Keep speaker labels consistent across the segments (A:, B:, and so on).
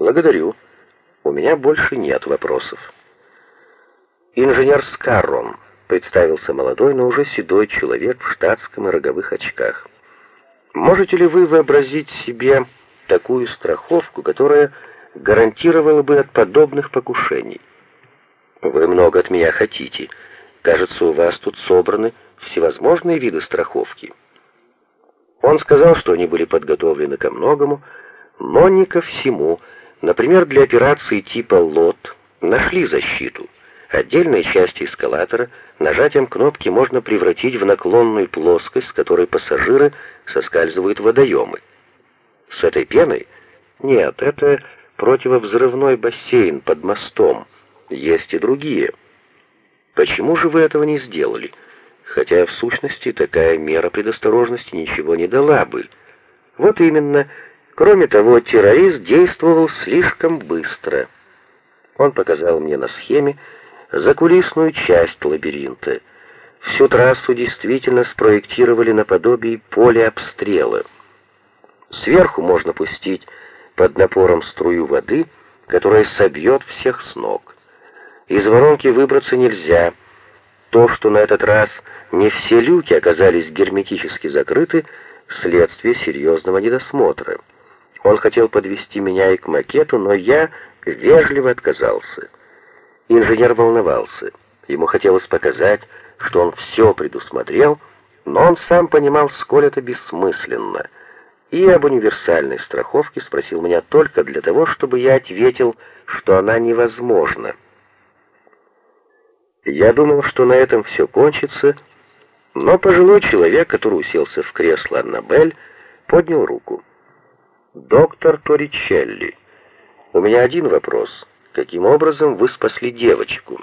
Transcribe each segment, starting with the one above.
A: Благодарю. У меня больше нет вопросов. Инженер Скаррон, представился молодой, но уже седой человек в штатском и роговых очках. Можете ли вы вообразить себе такую страховку, которая гарантировала бы от подобных покушений? Вы много от меня хотите. Кажется, у вас тут собраны всевозможные виды страховки. Он сказал, что они были подготовлены ко многому, но не ко всему. Например, для операции типа «Лот» нашли защиту. Отдельные части эскалатора нажатием кнопки можно превратить в наклонную плоскость, с которой пассажиры соскальзывают в водоемы. С этой пеной? Нет, это противовзрывной бассейн под мостом. Есть и другие. Почему же вы этого не сделали? Хотя в сущности такая мера предосторожности ничего не дала бы. Вот именно. Кроме того, террорист действовал слишком быстро. Он показал мне на схеме закулисную часть лабиринта. Всю трассу действительно спроектировали наподобие поля обстрела. Сверху можно пустить под напором струю воды, которая собьет всех с ног. Из воронки выбраться нельзя. То, что на этот раз не все люки оказались герметически закрыты, следствие серьезного недосмотра. Он хотел подвести меня и к макету, но я вежливо отказался. Инженер волновался. Ему хотелось показать, что он все предусмотрел, но он сам понимал, сколь это бессмысленно. И об универсальной страховке спросил меня только для того, чтобы я ответил, что она невозможна. Я думал, что на этом все кончится, но пожилой человек, который уселся в кресло Аннабель, поднял руку. «Доктор Торричелли, у меня один вопрос. Каким образом вы спасли девочку?»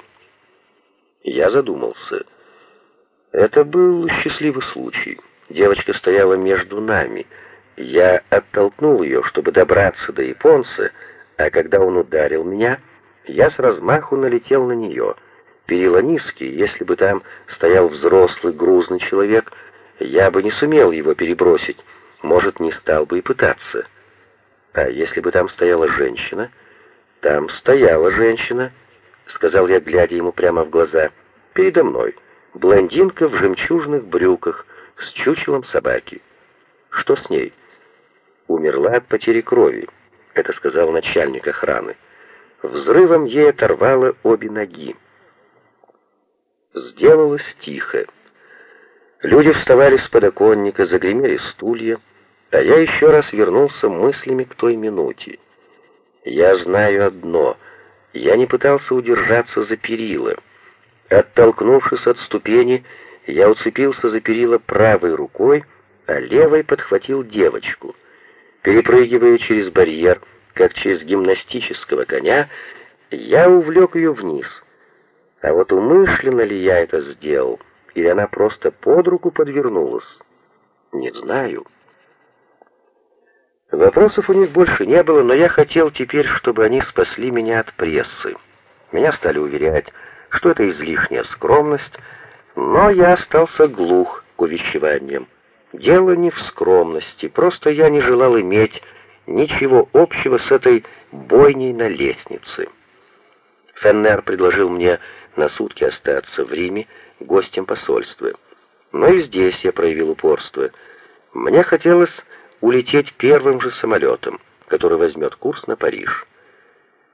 A: Я задумался. Это был счастливый случай. Девочка стояла между нами. Я оттолкнул ее, чтобы добраться до японца, а когда он ударил меня, я с размаху налетел на нее — Перила низкие, если бы там стоял взрослый грузный человек, я бы не сумел его перебросить, может, не стал бы и пытаться. А если бы там стояла женщина? Там стояла женщина, сказал я, глядя ему прямо в глаза. Передо мной блондинка в жемчужных брюках с чучелом собаки. Что с ней? Умерла от потери крови, это сказал начальник охраны. Взрывом ей оторвало обе ноги. Сделалось тихо. Люди вставали с подоконника, загремели стулья, а я еще раз вернулся мыслями к той минуте. Я знаю одно — я не пытался удержаться за перила. Оттолкнувшись от ступени, я уцепился за перила правой рукой, а левой подхватил девочку. Перепрыгивая через барьер, как через гимнастического коня, я увлек ее вниз — а вот умышленно ли я это сделал, или она просто под руку подвернулась, не знаю. Вопросов у них больше не было, но я хотел теперь, чтобы они спасли меня от прессы. Меня стали уверять, что это излишняя скромность, но я остался глух к увещеваниям. Дело не в скромности, просто я не желал иметь ничего общего с этой бойней на лестнице. Феннер предложил мне на сутки остаться в Риме гостем посольства. Но и здесь я проявил упорство. Мне хотелось улететь первым же самолетом, который возьмет курс на Париж.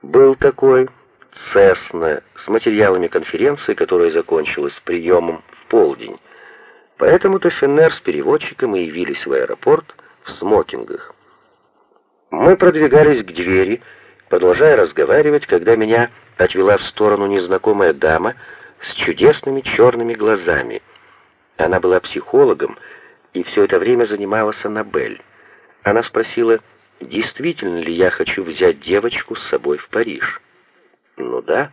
A: Был такой Цесна с материалами конференции, которая закончилась приемом в полдень. Поэтому-то Феннер с переводчиком и явились в аэропорт в смокингах. Мы продвигались к двери, продолжая разговаривать, когда меня отвела в сторону незнакомая дама с чудесными черными глазами. Она была психологом и все это время занималась Аннабель. Она спросила, действительно ли я хочу взять девочку с собой в Париж. Ну да,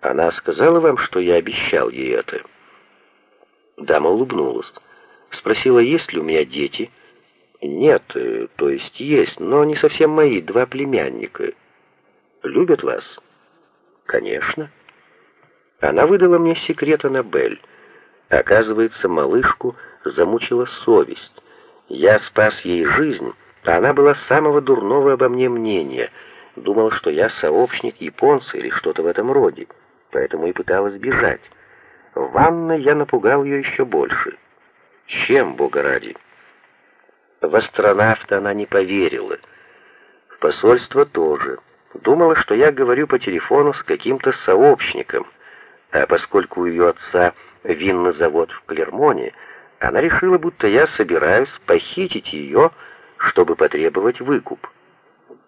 A: она сказала вам, что я обещал ей это. Дама улыбнулась. Спросила, есть ли у меня дети. Нет, э, то есть есть, но не совсем мои, два племянника. Любят вас? Конечно. Она выдала мне секрет Аннабель. Оказывается, малышку замучила совесть. Я спас ей жизнь, а она была самого дурного обо мне мнения. думала, что я сообщник японца или что-то в этом роде, поэтому и пыталась бежать. В ванной я напугал ее еще больше. Чем, бога ради? В астронавта она не поверила. В посольство тоже. Думала, что я говорю по телефону с каким-то сообщником, а поскольку у ее отца винный завод в Клермоне, она решила, будто я собираюсь похитить ее, чтобы потребовать выкуп.